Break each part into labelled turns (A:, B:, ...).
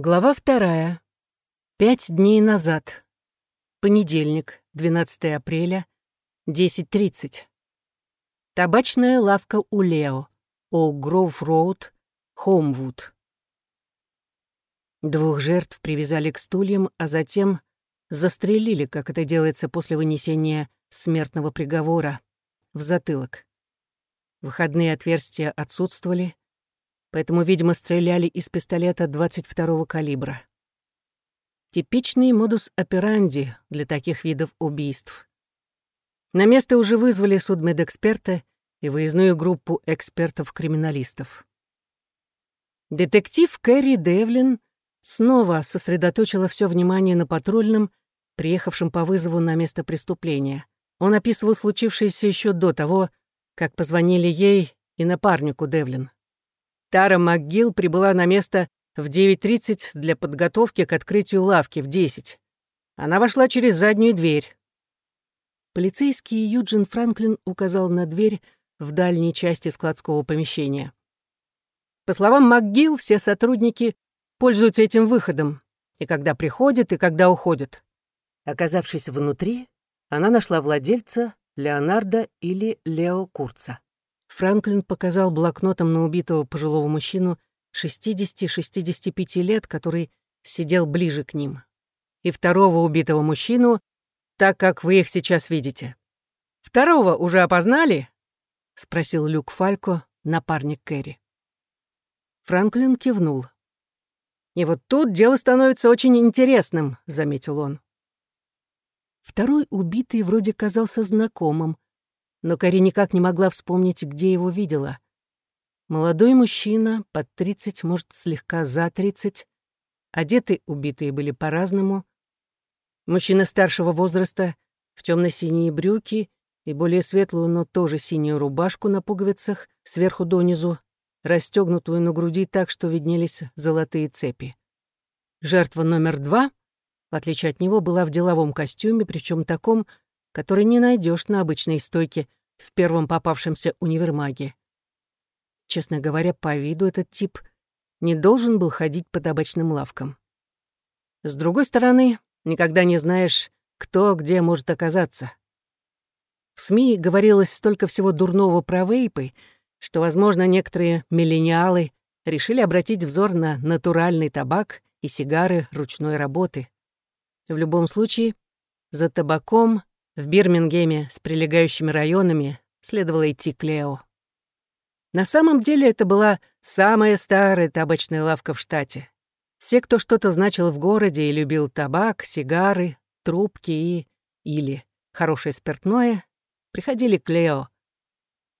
A: Глава вторая. Пять дней назад. Понедельник, 12 апреля, 10.30. Табачная лавка у Лео, у Гроув-Роуд, Хоумвуд. Двух жертв привязали к стульям, а затем застрелили, как это делается после вынесения смертного приговора, в затылок. Выходные отверстия отсутствовали, поэтому, видимо, стреляли из пистолета 22-го калибра. Типичный модус операнди для таких видов убийств. На место уже вызвали судмедэксперта и выездную группу экспертов-криминалистов. Детектив Кэрри Девлин снова сосредоточила все внимание на патрульном, приехавшем по вызову на место преступления. Он описывал случившееся еще до того, как позвонили ей и напарнику Девлин. Тара МакГилл прибыла на место в 9.30 для подготовки к открытию лавки в 10. Она вошла через заднюю дверь. Полицейский Юджин Франклин указал на дверь в дальней части складского помещения. По словам МакГилл, все сотрудники пользуются этим выходом, и когда приходят, и когда уходят. Оказавшись внутри, она нашла владельца Леонардо или Лео Курца. Франклин показал блокнотом на убитого пожилого мужчину 60-65 лет, который сидел ближе к ним. И второго убитого мужчину, так как вы их сейчас видите. «Второго уже опознали?» — спросил Люк Фалько, напарник Кэрри. Франклин кивнул. «И вот тут дело становится очень интересным», — заметил он. Второй убитый вроде казался знакомым, но Кари никак не могла вспомнить, где его видела. Молодой мужчина, под тридцать, может, слегка за тридцать. Одеты убитые были по-разному. Мужчина старшего возраста в темно синие брюки и более светлую, но тоже синюю рубашку на пуговицах сверху донизу, расстегнутую на груди так, что виднелись золотые цепи. Жертва номер два, в отличие от него, была в деловом костюме, причем таком, который не найдешь на обычной стойке в первом попавшемся универмаге. Честно говоря, по виду этот тип не должен был ходить по табачным лавкам. С другой стороны, никогда не знаешь, кто где может оказаться. В СМИ говорилось столько всего дурного про вейпы, что, возможно, некоторые миллениалы решили обратить взор на натуральный табак и сигары ручной работы. В любом случае, за табаком в Бирмингеме с прилегающими районами следовало идти к Лео. На самом деле это была самая старая табачная лавка в штате. Все, кто что-то значил в городе и любил табак, сигары, трубки и... или хорошее спиртное, приходили к Лео.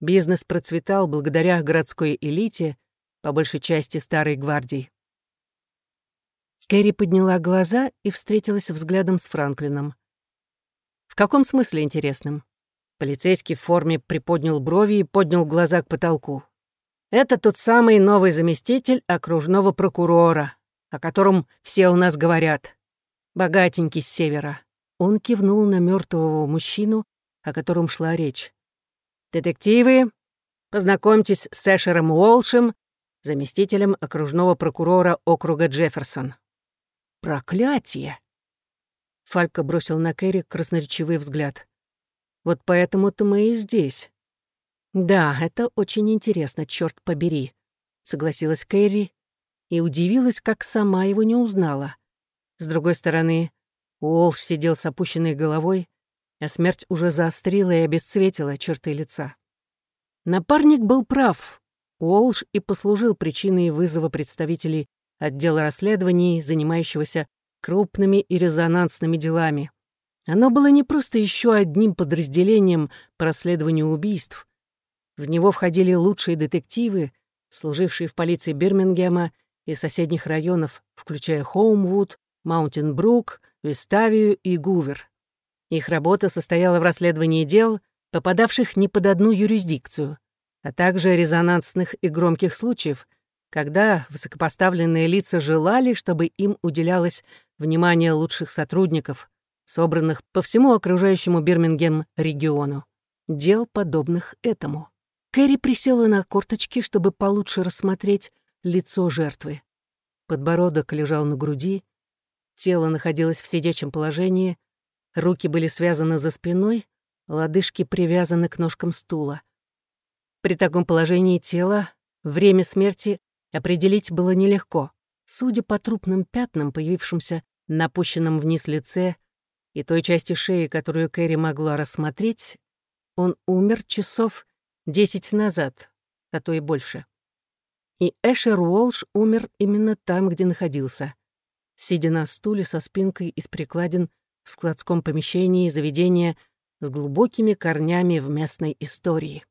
A: Бизнес процветал благодаря городской элите, по большей части старой гвардии. Кэрри подняла глаза и встретилась взглядом с Франклином. В каком смысле интересным? Полицейский в форме приподнял брови и поднял глаза к потолку. Это тот самый новый заместитель окружного прокурора, о котором все у нас говорят. Богатенький с севера. Он кивнул на мертвого мужчину, о котором шла речь. «Детективы, познакомьтесь с Эшером Уолшем, заместителем окружного прокурора округа Джефферсон». «Проклятие!» Фалька бросил на Кэрри красноречивый взгляд. «Вот поэтому-то мы и здесь». «Да, это очень интересно, черт побери», — согласилась Кэрри и удивилась, как сама его не узнала. С другой стороны, Уолш сидел с опущенной головой, а смерть уже заострила и обесцветила черты лица. Напарник был прав. Уолш и послужил причиной вызова представителей отдела расследований, занимающегося крупными и резонансными делами. Оно было не просто еще одним подразделением по расследованию убийств. В него входили лучшие детективы, служившие в полиции Бирмингема и соседних районов, включая Хоумвуд, Маунтин-Брук, Виставию и Гувер. Их работа состояла в расследовании дел, попадавших не под одну юрисдикцию, а также резонансных и громких случаев, когда высокопоставленные лица желали, чтобы им уделялось внимание лучших сотрудников, собранных по всему окружающему Бирмингем региону. Дел, подобных этому. Кэрри присела на корточки, чтобы получше рассмотреть лицо жертвы. подбородок лежал на груди, тело находилось в сидячем положении, руки были связаны за спиной, лодыжки привязаны к ножкам стула. При таком положении тела время смерти определить было нелегко. Судя по трупным пятнам, появившимся на опущенном вниз лице и той части шеи, которую Кэрри могла рассмотреть, он умер часов десять назад, а то и больше. И Эшер Уолш умер именно там, где находился, сидя на стуле со спинкой из прикладин в складском помещении заведения с глубокими корнями в местной истории.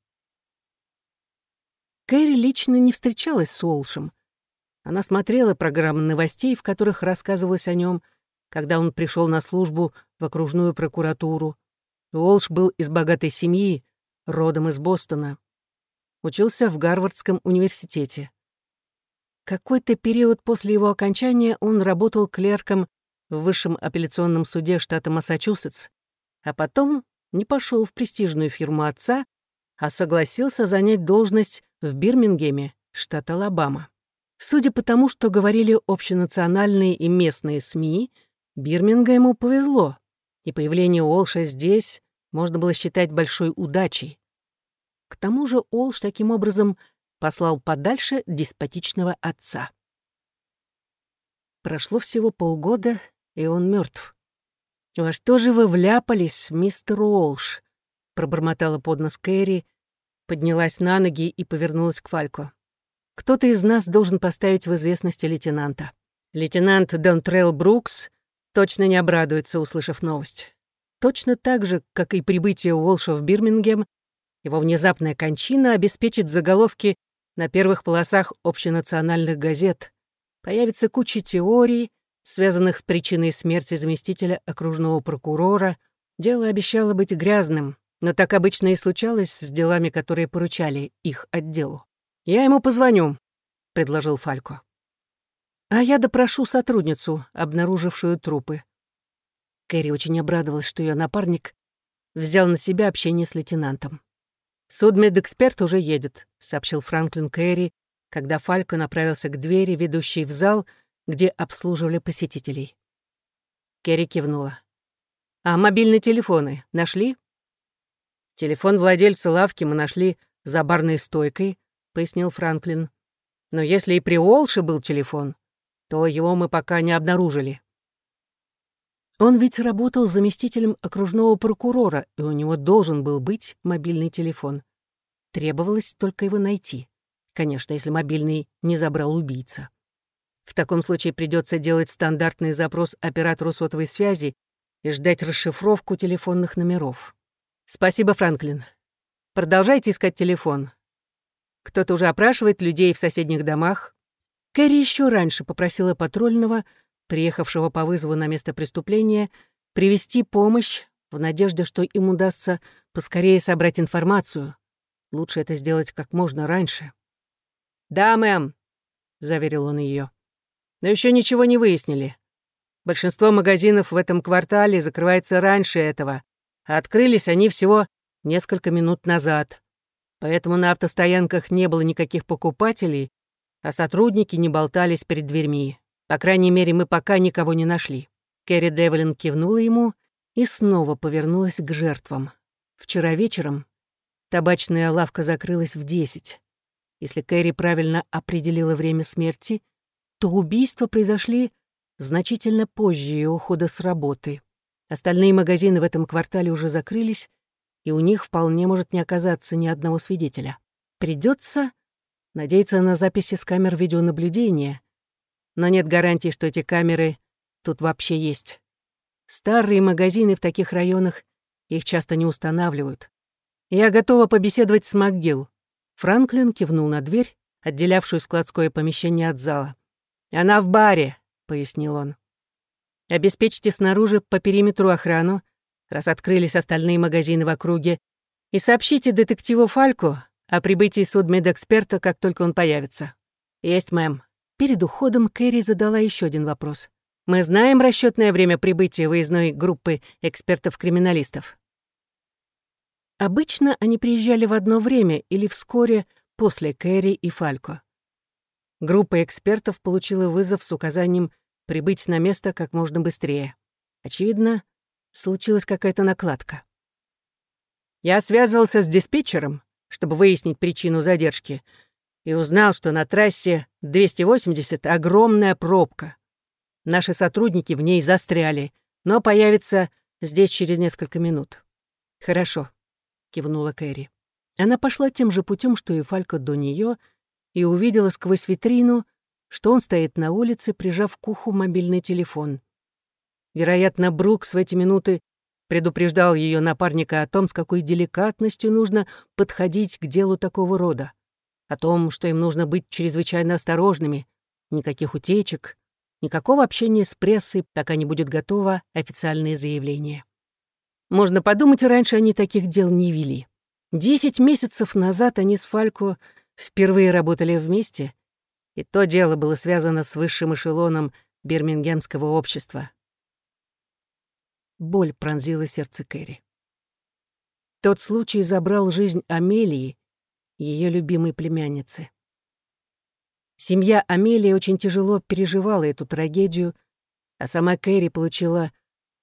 A: Кэрри лично не встречалась с Уолшем. Она смотрела программы новостей, в которых рассказывалось о нем, когда он пришел на службу в окружную прокуратуру. Уолш был из богатой семьи, родом из Бостона. Учился в Гарвардском университете. Какой-то период после его окончания он работал клерком в высшем апелляционном суде штата Массачусетс, а потом не пошел в престижную фирму отца, а согласился занять должность в Бирмингеме, штат Алабама. Судя по тому, что говорили общенациональные и местные СМИ, Бирмингему повезло, и появление Олша здесь можно было считать большой удачей. К тому же Олш таким образом послал подальше деспотичного отца. Прошло всего полгода, и он мертв. «Во что же вы вляпались, мистер Олш?» — пробормотала под нос Кэрри, поднялась на ноги и повернулась к Фалько. «Кто-то из нас должен поставить в известности лейтенанта. Лейтенант Донтрелл Брукс точно не обрадуется, услышав новость. Точно так же, как и прибытие Уолша в Бирмингем, его внезапная кончина обеспечит заголовки на первых полосах общенациональных газет. Появится куча теорий, связанных с причиной смерти заместителя окружного прокурора. Дело обещало быть грязным, но так обычно и случалось с делами, которые поручали их отделу. «Я ему позвоню», — предложил Фалько. «А я допрошу сотрудницу, обнаружившую трупы». Кэрри очень обрадовалась, что ее напарник взял на себя общение с лейтенантом. «Судмедэксперт уже едет», — сообщил Франклин Кэрри, когда Фалько направился к двери, ведущей в зал, где обслуживали посетителей. Керри кивнула. «А мобильные телефоны нашли?» «Телефон владельца лавки мы нашли за барной стойкой», — пояснил Франклин. «Но если и при Олше был телефон, то его мы пока не обнаружили. Он ведь работал заместителем окружного прокурора, и у него должен был быть мобильный телефон. Требовалось только его найти. Конечно, если мобильный не забрал убийца. В таком случае придется делать стандартный запрос оператору сотовой связи и ждать расшифровку телефонных номеров. Спасибо, Франклин. Продолжайте искать телефон. Кто-то уже опрашивает людей в соседних домах. Кэрри еще раньше попросила патрульного, приехавшего по вызову на место преступления, привести помощь в надежде, что им удастся поскорее собрать информацию. Лучше это сделать как можно раньше. «Да, мэм», — заверил он ее. «Но еще ничего не выяснили. Большинство магазинов в этом квартале закрывается раньше этого, а открылись они всего несколько минут назад. Поэтому на автостоянках не было никаких покупателей, а сотрудники не болтались перед дверьми. По крайней мере, мы пока никого не нашли». Кэрри Девлин кивнула ему и снова повернулась к жертвам. Вчера вечером табачная лавка закрылась в десять. Если Кэрри правильно определила время смерти, то убийства произошли значительно позже ее ухода с работы. Остальные магазины в этом квартале уже закрылись, и у них вполне может не оказаться ни одного свидетеля. Придется надеяться на записи с камер видеонаблюдения, но нет гарантии, что эти камеры тут вообще есть. Старые магазины в таких районах их часто не устанавливают. Я готова побеседовать с МакГилл. Франклин кивнул на дверь, отделявшую складское помещение от зала. «Она в баре», — пояснил он. «Обеспечьте снаружи по периметру охрану, раз открылись остальные магазины в округе, и сообщите детективу Фальку о прибытии судмедэксперта, как только он появится». «Есть, мэм». Перед уходом Кэрри задала еще один вопрос. «Мы знаем расчетное время прибытия выездной группы экспертов-криминалистов?» Обычно они приезжали в одно время или вскоре после Кэрри и Фалько. группа экспертов получила вызов с указанием прибыть на место как можно быстрее. Очевидно, случилась какая-то накладка. Я связывался с диспетчером, чтобы выяснить причину задержки, и узнал, что на трассе 280 огромная пробка. Наши сотрудники в ней застряли, но появятся здесь через несколько минут. «Хорошо», — кивнула Кэрри. Она пошла тем же путем, что и Фалька до нее, и увидела сквозь витрину, что он стоит на улице, прижав к уху мобильный телефон. Вероятно, Брукс в эти минуты предупреждал ее напарника о том, с какой деликатностью нужно подходить к делу такого рода, о том, что им нужно быть чрезвычайно осторожными, никаких утечек, никакого общения с прессой, пока не будет готово официальное заявление. Можно подумать, раньше они таких дел не вели. Десять месяцев назад они с Фалько впервые работали вместе, и то дело было связано с высшим эшелоном бирмингемского общества. Боль пронзила сердце Кэрри. Тот случай забрал жизнь Амелии, ее любимой племянницы. Семья Амелии очень тяжело переживала эту трагедию, а сама Кэрри получила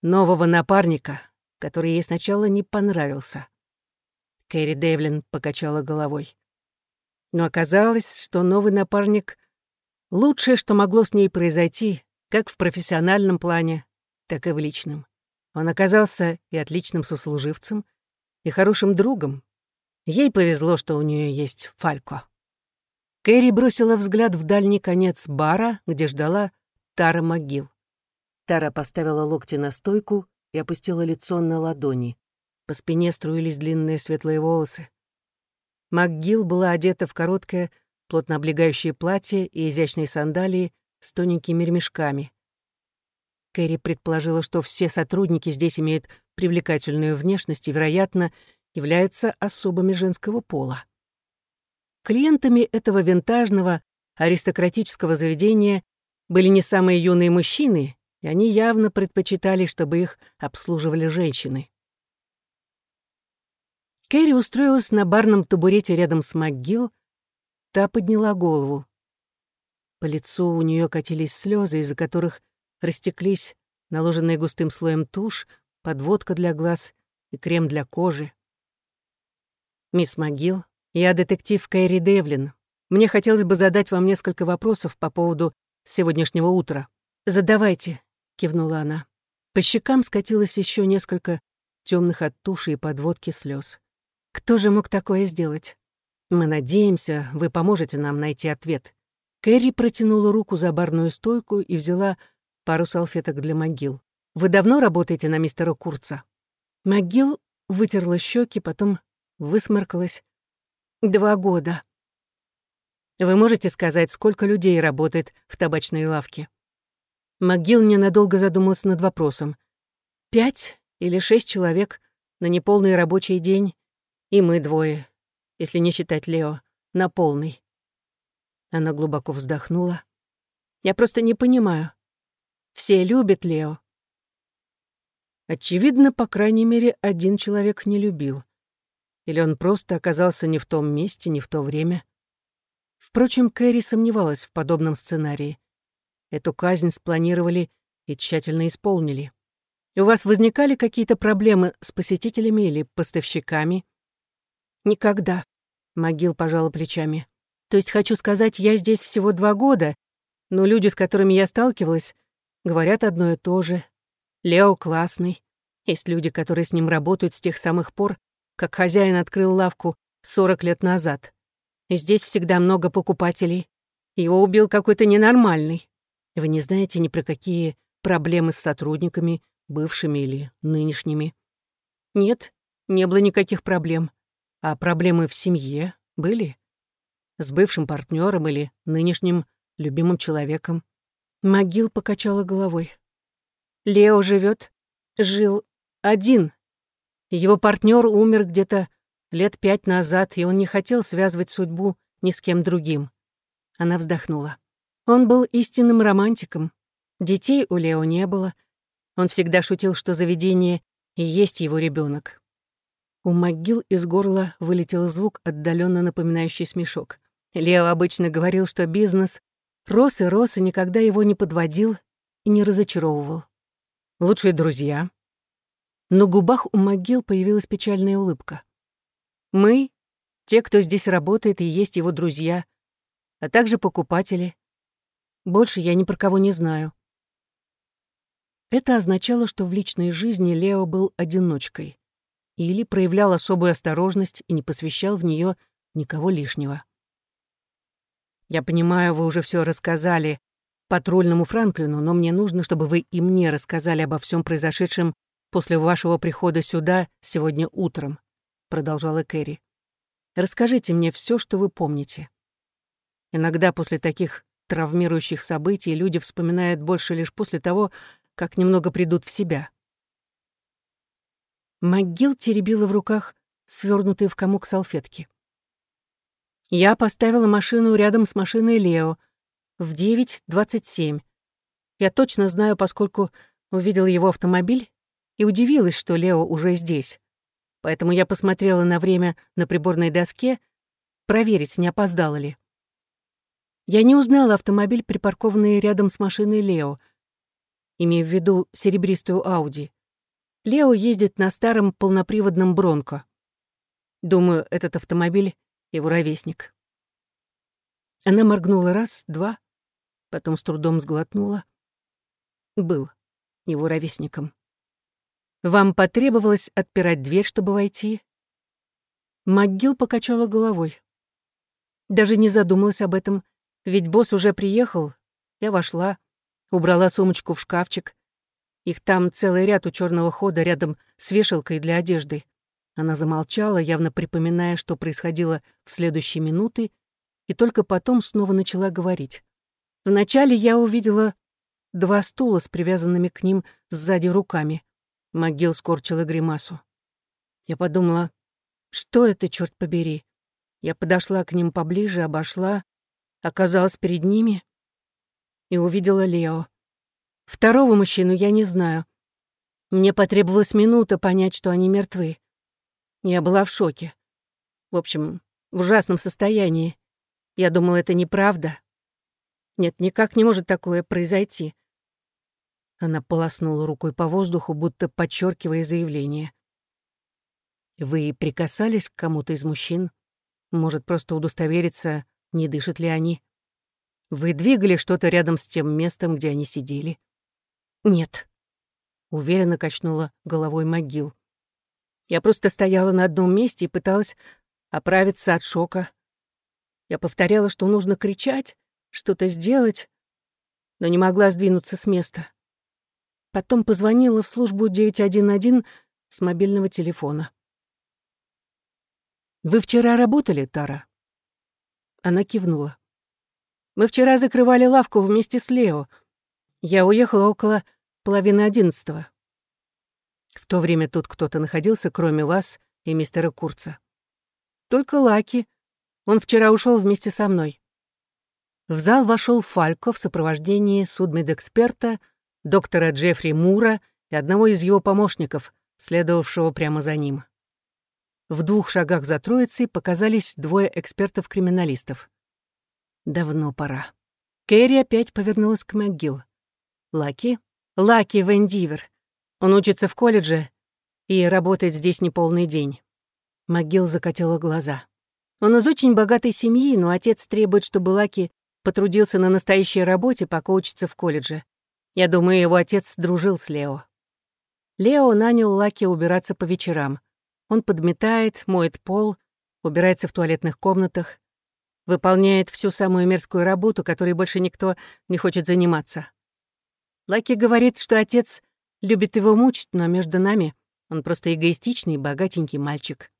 A: нового напарника, который ей сначала не понравился. Кэрри Девлин покачала головой. Но оказалось, что новый напарник — лучшее, что могло с ней произойти, как в профессиональном плане, так и в личном. Он оказался и отличным сослуживцем, и хорошим другом. Ей повезло, что у нее есть Фалько. Кэрри бросила взгляд в дальний конец бара, где ждала Тара могил. Тара поставила локти на стойку и опустила лицо на ладони. По спине струились длинные светлые волосы. МакГилл была одета в короткое, плотно облегающее платье и изящные сандалии с тоненькими ремешками. Кэрри предположила, что все сотрудники здесь имеют привлекательную внешность и, вероятно, являются особами женского пола. Клиентами этого винтажного, аристократического заведения были не самые юные мужчины, и они явно предпочитали, чтобы их обслуживали женщины. Кэрри устроилась на барном табурете рядом с МакГилл, та подняла голову. По лицу у нее катились слезы, из-за которых растеклись наложенные густым слоем тушь, подводка для глаз и крем для кожи. «Мисс МакГилл, я детектив Кэрри Девлин. Мне хотелось бы задать вам несколько вопросов по поводу сегодняшнего утра. Задавайте, — кивнула она. По щекам скатилось еще несколько темных от туши и подводки слез. «Кто же мог такое сделать? Мы надеемся, вы поможете нам найти ответ». Кэрри протянула руку за барную стойку и взяла пару салфеток для могил. «Вы давно работаете на мистера Курца?» Могил вытерла щеки, потом высморкалась. «Два года». «Вы можете сказать, сколько людей работает в табачной лавке?» МcГилл ненадолго задумался над вопросом. «Пять или шесть человек на неполный рабочий день, и мы двое, если не считать Лео, на полный». Она глубоко вздохнула. «Я просто не понимаю. Все любят Лео». Очевидно, по крайней мере, один человек не любил. Или он просто оказался не в том месте, не в то время. Впрочем, Кэрри сомневалась в подобном сценарии. Эту казнь спланировали и тщательно исполнили. У вас возникали какие-то проблемы с посетителями или поставщиками? Никогда. Могил пожала плечами. То есть, хочу сказать, я здесь всего два года, но люди, с которыми я сталкивалась, говорят одно и то же. Лео классный. Есть люди, которые с ним работают с тех самых пор, как хозяин открыл лавку 40 лет назад. И здесь всегда много покупателей. Его убил какой-то ненормальный. Вы не знаете ни про какие проблемы с сотрудниками, бывшими или нынешними? Нет, не было никаких проблем. А проблемы в семье были? С бывшим партнером или нынешним любимым человеком? Могил покачала головой. Лео живет, жил один. Его партнер умер где-то лет пять назад, и он не хотел связывать судьбу ни с кем другим. Она вздохнула. Он был истинным романтиком. Детей у Лео не было. Он всегда шутил, что заведение и есть его ребенок. У могил из горла вылетел звук, отдаленно напоминающий смешок. Лео обычно говорил, что бизнес рос и рос, и никогда его не подводил и не разочаровывал. Лучшие друзья. На губах у могил появилась печальная улыбка. Мы, те, кто здесь работает и есть его друзья, а также покупатели. Больше я ни про кого не знаю. Это означало, что в личной жизни Лео был одиночкой или проявлял особую осторожность и не посвящал в нее никого лишнего. «Я понимаю, вы уже все рассказали патрульному Франклину, но мне нужно, чтобы вы и мне рассказали обо всем произошедшем после вашего прихода сюда сегодня утром», продолжала Кэрри. «Расскажите мне все, что вы помните. Иногда после таких травмирующих событий люди вспоминают больше лишь после того, как немного придут в себя. МcГилл теребила в руках свернутые в комок салфетки. Я поставила машину рядом с машиной Лео в 9.27. Я точно знаю, поскольку увидела его автомобиль и удивилась, что Лео уже здесь. Поэтому я посмотрела на время на приборной доске, проверить, не опоздала ли. Я не узнала автомобиль, припаркованный рядом с машиной Лео, имея в виду серебристую Ауди. Лео ездит на старом полноприводном Бронко. Думаю, этот автомобиль — его ровесник. Она моргнула раз, два, потом с трудом сглотнула. Был его ровесником. «Вам потребовалось отпирать дверь, чтобы войти?» МcГилл покачала головой. Даже не задумалась об этом, ведь босс уже приехал. Я вошла, убрала сумочку в шкафчик, их там целый ряд у черного хода рядом с вешалкой для одежды. Она замолчала, явно припоминая, что происходило в следующие минуты, и только потом снова начала говорить. Вначале я увидела два стула с привязанными к ним сзади руками. Могил скорчила гримасу. Я подумала, что это, черт побери? Я подошла к ним поближе, обошла, оказалась перед ними и увидела Лео. Второго мужчину я не знаю. Мне потребовалась минута понять, что они мертвы. Я была в шоке. В общем, в ужасном состоянии. Я думала, это неправда. Нет, никак не может такое произойти. Она полоснула рукой по воздуху, будто подчеркивая заявление. «Вы прикасались к кому-то из мужчин? Может, просто удостовериться, не дышат ли они? Вы двигали что-то рядом с тем местом, где они сидели?» «Нет», — уверенно качнула головой могил. «Я просто стояла на одном месте и пыталась оправиться от шока. Я повторяла, что нужно кричать, что-то сделать, но не могла сдвинуться с места. Потом позвонила в службу 911 с мобильного телефона. «Вы вчера работали, Тара?» Она кивнула. «Мы вчера закрывали лавку вместе с Лео. Я уехала около половины одиннадцатого. В то время тут кто-то находился, кроме вас и мистера Курца. Только Лаки. Он вчера ушел вместе со мной. В зал вошел Фалько в сопровождении судмедэксперта, доктора Джеффри Мура и одного из его помощников, следовавшего прямо за ним. В двух шагах за троицей показались двое экспертов-криминалистов. Давно пора. Кэрри опять повернулась к МcГилл. Лаки Лаки Вендивер. Он учится в колледже и работает здесь не полный день. Могил закатила глаза. Он из очень богатой семьи, но отец требует, чтобы Лаки потрудился на настоящей работе, пока учится в колледже. Я думаю, его отец дружил с Лео. Лео нанял Лаки убираться по вечерам. Он подметает, моет пол, убирается в туалетных комнатах, выполняет всю самую мерзкую работу, которой больше никто не хочет заниматься. Лаки говорит, что отец любит его мучить, но между нами он просто эгоистичный, богатенький мальчик.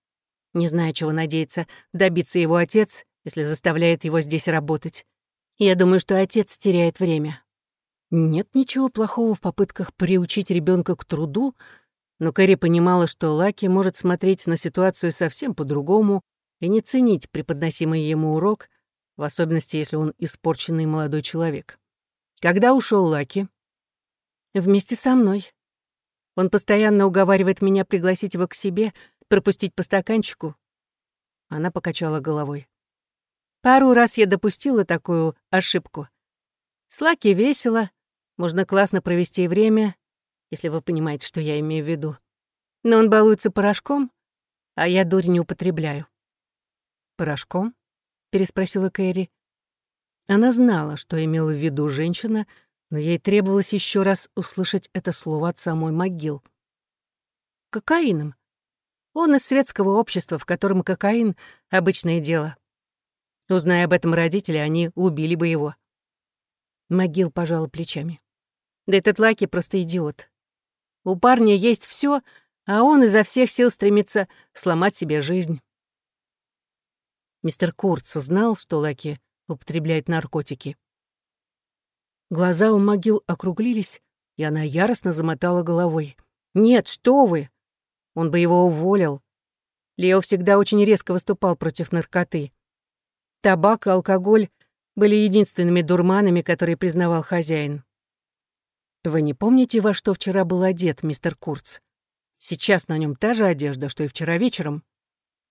A: Не знаю, чего надеется добиться его отец, если заставляет его здесь работать. Я думаю, что отец теряет время. Нет ничего плохого в попытках приучить ребенка к труду, но Кэрри понимала, что Лаки может смотреть на ситуацию совсем по-другому и не ценить преподносимый ему урок, в особенности, если он испорченный молодой человек. Когда ушел Лаки, Вместе со мной. Он постоянно уговаривает меня пригласить его к себе, пропустить по стаканчику. Она покачала головой. Пару раз я допустила такую ошибку. С Лаки весело, можно классно провести время, если вы понимаете, что я имею в виду. Но он балуется порошком, а я дурь не употребляю. «Порошком?» — переспросила Кэрри. Она знала, что имела в виду женщина, но ей требовалось еще раз услышать это слово от самой могил. «Кокаином. Он из светского общества, в котором кокаин — обычное дело. Узная об этом родители, они убили бы его». Могил пожала плечами. «Да этот Лаки просто идиот. У парня есть все, а он изо всех сил стремится сломать себе жизнь. Мистер Курц знал, что Лаки употребляет наркотики. Глаза у могил округлились, и она яростно замотала головой. «Нет, что вы! Он бы его уволил. Лео всегда очень резко выступал против наркоты. Табак и алкоголь были единственными дурманами, которые признавал хозяин. Вы не помните, во что вчера был одет мистер Курц? Сейчас на нем та же одежда, что и вчера вечером.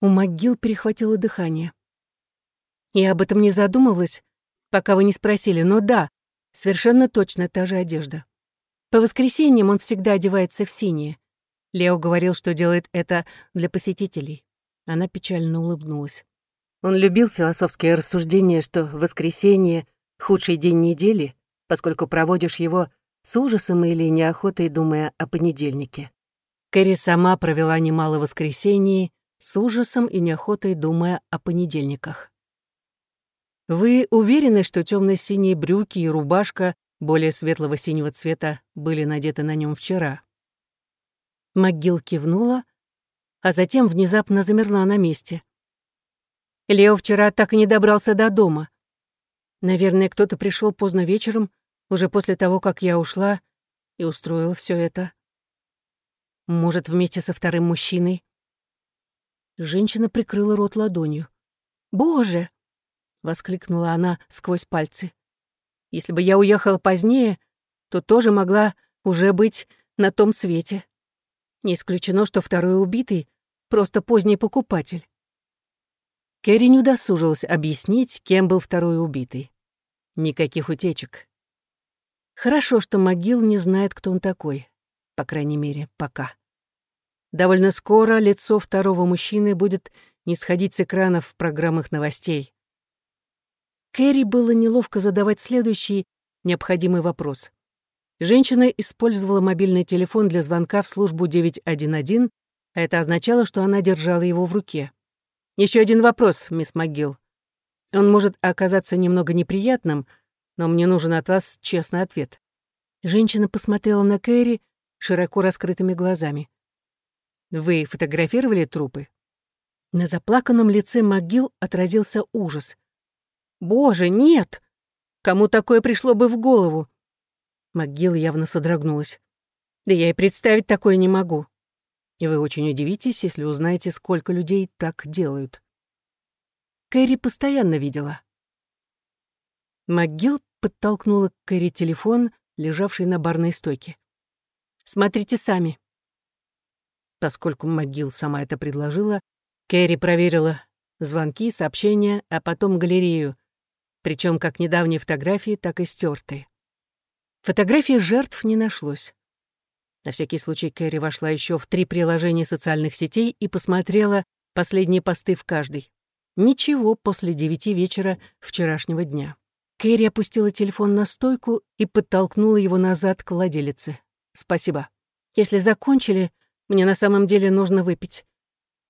A: У могил перехватило дыхание. Я об этом не задумывалась, пока вы не спросили, но да, совершенно точно та же одежда. По воскресеньям он всегда одевается в синее. Лео говорил, что делает это для посетителей. Она печально улыбнулась. Он любил философские рассуждения, что воскресенье — худший день недели, поскольку проводишь его с ужасом или неохотой думая о понедельнике. Кэрри сама провела немало воскресений с ужасом и неохотой думая о понедельниках. Вы уверены, что темно-синие брюки и рубашка более светлого синего цвета были надеты на нем вчера? МcГилл кивнула, а затем внезапно замерла на месте. Лео вчера так и не добрался до дома. Наверное, кто-то пришел поздно вечером, уже после того, как я ушла, и устроил все это. Может, вместе со вторым мужчиной? Женщина прикрыла рот ладонью. «Боже!» — воскликнула она сквозь пальцы. «Если бы я уехала позднее, то тоже могла уже быть на том свете. Не исключено, что второй убитый — просто поздний покупатель». Кэрри не удосужилась объяснить, кем был второй убитый. Никаких утечек. Хорошо, что могил не знает, кто он такой. По крайней мере, пока. Довольно скоро лицо второго мужчины будет не сходить с экранов в программах новостей. Кэрри было неловко задавать следующий необходимый вопрос. Женщина использовала мобильный телефон для звонка в службу 911, а это означало, что она держала его в руке. Еще один вопрос, мисс МcГилл. Он может оказаться немного неприятным — но мне нужен от вас честный ответ». Женщина посмотрела на Кэрри широко раскрытыми глазами. «Вы фотографировали трупы?» На заплаканном лице могил отразился ужас. «Боже, нет! Кому такое пришло бы в голову?» Могил явно содрогнулась. «Да я и представить такое не могу. И вы очень удивитесь, если узнаете, сколько людей так делают». Кэрри постоянно видела. МcГилл подтолкнула к Кэрри телефон, лежавший на барной стойке. «Смотрите сами». Поскольку МcГилл сама это предложила, Кэрри проверила звонки, сообщения, а потом галерею, причем как недавние фотографии, так и стертые. Фотографий жертв не нашлось. На всякий случай Кэрри вошла еще в три приложения социальных сетей и посмотрела последние посты в каждой. Ничего после девяти вечера вчерашнего дня. Кэрри опустила телефон на стойку и подтолкнула его назад к владелице. «Спасибо. Если закончили, мне на самом деле нужно выпить».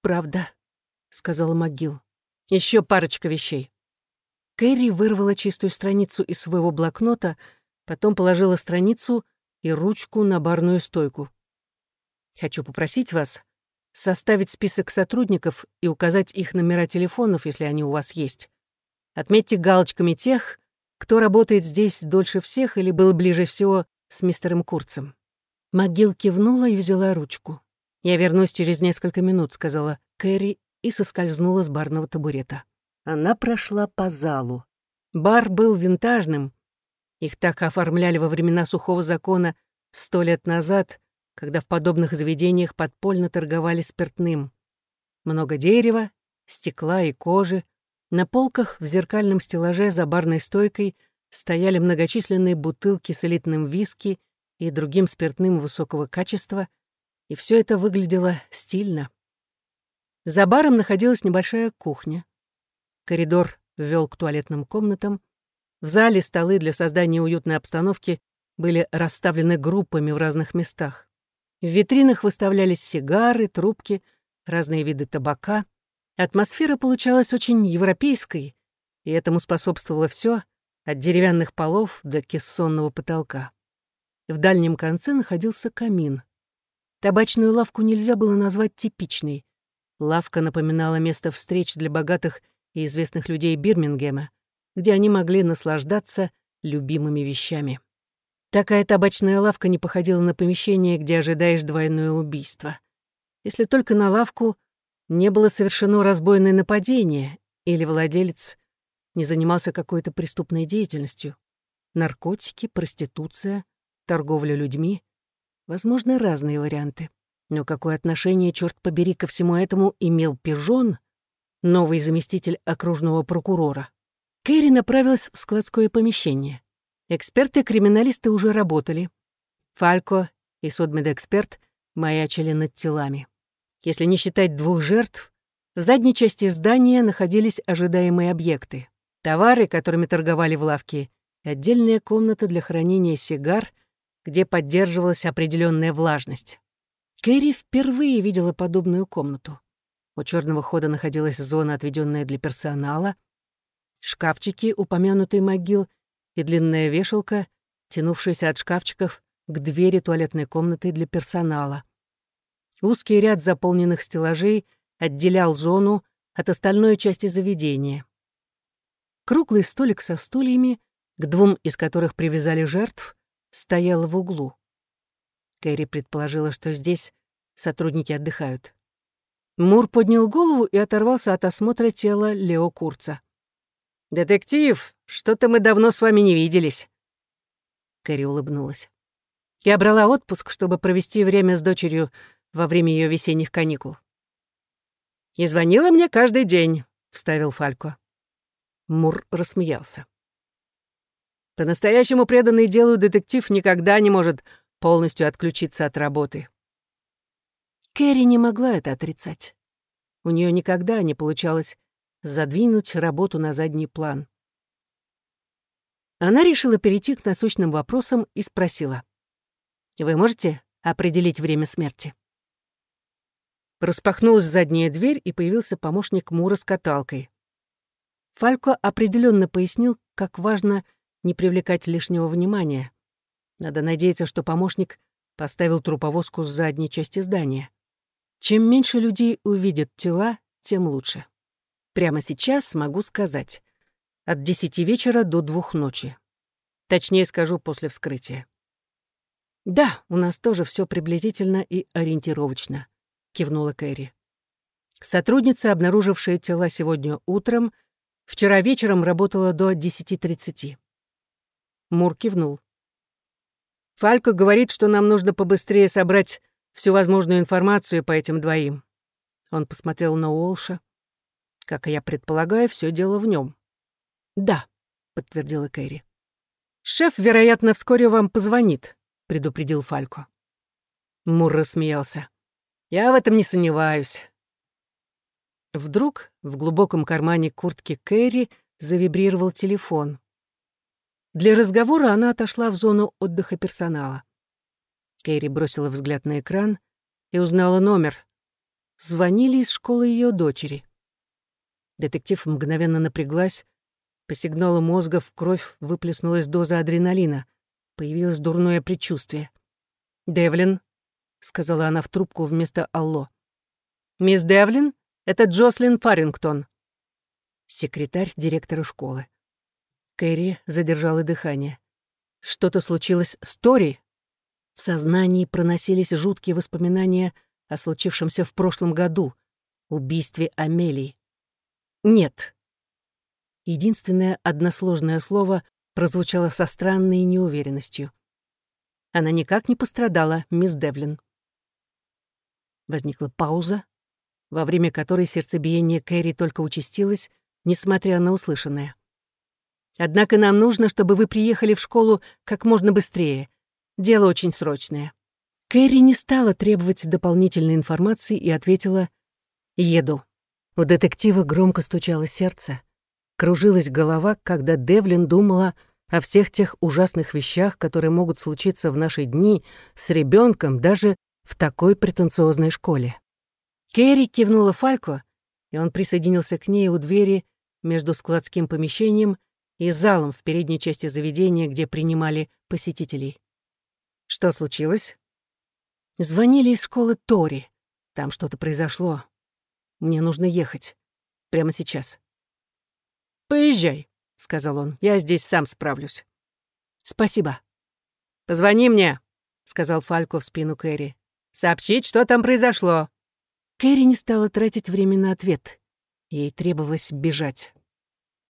A: «Правда», — сказала могил. Еще парочка вещей». Кэрри вырвала чистую страницу из своего блокнота, потом положила страницу и ручку на барную стойку. «Хочу попросить вас составить список сотрудников и указать их номера телефонов, если они у вас есть. Отметьте галочками тех, кто работает здесь дольше всех или был ближе всего с мистером Курцем. Могил кивнула и взяла ручку. «Я вернусь через несколько минут», — сказала Кэрри и соскользнула с барного табурета. Она прошла по залу. Бар был винтажным. Их так оформляли во времена сухого закона сто лет назад, когда в подобных заведениях подпольно торговали спиртным. Много дерева, стекла и кожи, На полках в зеркальном стеллаже за барной стойкой стояли многочисленные бутылки с элитным виски и другим спиртным высокого качества, и все это выглядело стильно. За баром находилась небольшая кухня. Коридор вел к туалетным комнатам. В зале столы для создания уютной обстановки были расставлены группами в разных местах. В витринах выставлялись сигары, трубки, разные виды табака. Атмосфера получалась очень европейской, и этому способствовало все от деревянных полов до кессонного потолка. В дальнем конце находился камин. Табачную лавку нельзя было назвать типичной. Лавка напоминала место встреч для богатых и известных людей Бирмингема, где они могли наслаждаться любимыми вещами. Такая табачная лавка не походила на помещение, где ожидаешь двойное убийство. Если только на лавку не было совершено разбойное нападение или владелец не занимался какой-то преступной деятельностью. Наркотики, проституция, торговля людьми. Возможны разные варианты. Но какое отношение, черт побери, ко всему этому имел Пижон, новый заместитель окружного прокурора? Кэрри направилась в складское помещение. Эксперты-криминалисты уже работали. Фалько и судмедэксперт маячили над телами. Если не считать двух жертв, в задней части здания находились ожидаемые объекты. Товары, которыми торговали в лавке, отдельная комната для хранения сигар — где поддерживалась определенная влажность. Кэрри впервые видела подобную комнату. У черного хода находилась зона, отведенная для персонала, шкафчики, упомянутые могил, и длинная вешалка, тянувшаяся от шкафчиков к двери туалетной комнаты для персонала. Узкий ряд заполненных стеллажей отделял зону от остальной части заведения. Круглый столик со стульями, к двум из которых привязали жертв, стояла в углу. Кэрри предположила, что здесь сотрудники отдыхают. Мур поднял голову и оторвался от осмотра тела Лео Курца. «Детектив, что-то мы давно с вами не виделись». Кэрри улыбнулась. «Я брала отпуск, чтобы провести время с дочерью во время ее весенних каникул». «И звонила мне каждый день», — вставил Фалько. Мур рассмеялся. По-настоящему преданный делу детектив никогда не может полностью отключиться от работы. Кэрри не могла это отрицать. У нее никогда не получалось задвинуть работу на задний план. Она решила перейти к насущным вопросам и спросила. «Вы можете определить время смерти?» Распахнулась задняя дверь, и появился помощник Мура с каталкой. Фалько определенно пояснил, как важно не привлекать лишнего внимания. Надо надеяться, что помощник поставил труповозку с задней части здания. Чем меньше людей увидят тела, тем лучше. Прямо сейчас могу сказать. От десяти вечера до двух ночи. Точнее скажу после вскрытия. «Да, у нас тоже все приблизительно и ориентировочно», — кивнула Кэрри. Сотрудница, обнаружившая тела сегодня утром, вчера вечером работала до 10.30. Мур кивнул. «Фалько говорит, что нам нужно побыстрее собрать всю возможную информацию по этим двоим». Он посмотрел на Уолша. «Как я предполагаю, все дело в нем. «Да», — подтвердила Кэрри. «Шеф, вероятно, вскоре вам позвонит», — предупредил Фалько. Мур рассмеялся. «Я в этом не сомневаюсь». Вдруг в глубоком кармане куртки Кэрри завибрировал телефон. Для разговора она отошла в зону отдыха персонала. Кэрри бросила взгляд на экран и узнала номер. Звонили из школы ее дочери. Детектив мгновенно напряглась. По сигналу мозга в кровь выплеснулась доза адреналина. Появилось дурное предчувствие. «Девлин», — сказала она в трубку вместо «Алло». «Мисс Девлин, это Джослин Фарингтон». Секретарь директора школы. Кэрри задержала дыхание. Что-то случилось с Тори? В сознании проносились жуткие воспоминания о случившемся в прошлом году, убийстве Амелии. Нет. Единственное односложное слово прозвучало со странной неуверенностью. Она никак не пострадала, мисс Девлин. Возникла пауза, во время которой сердцебиение Кэрри только участилось, несмотря на услышанное. «Однако нам нужно, чтобы вы приехали в школу как можно быстрее. Дело очень срочное». Кэрри не стала требовать дополнительной информации и ответила «Еду». У детектива громко стучало сердце. Кружилась голова, когда Девлин думала о всех тех ужасных вещах, которые могут случиться в наши дни с ребенком даже в такой претенциозной школе. Кэрри кивнула Фалько, и он присоединился к ней у двери между складским помещением и залом в передней части заведения, где принимали посетителей. Что случилось? Звонили из школы Тори. Там что-то произошло. Мне нужно ехать. Прямо сейчас. «Поезжай», — сказал он. «Я здесь сам справлюсь». «Спасибо». «Позвони мне», — сказал Фалько в спину Кэрри. «Сообщить, что там произошло». Кэрри не стала тратить время на ответ. Ей требовалось бежать.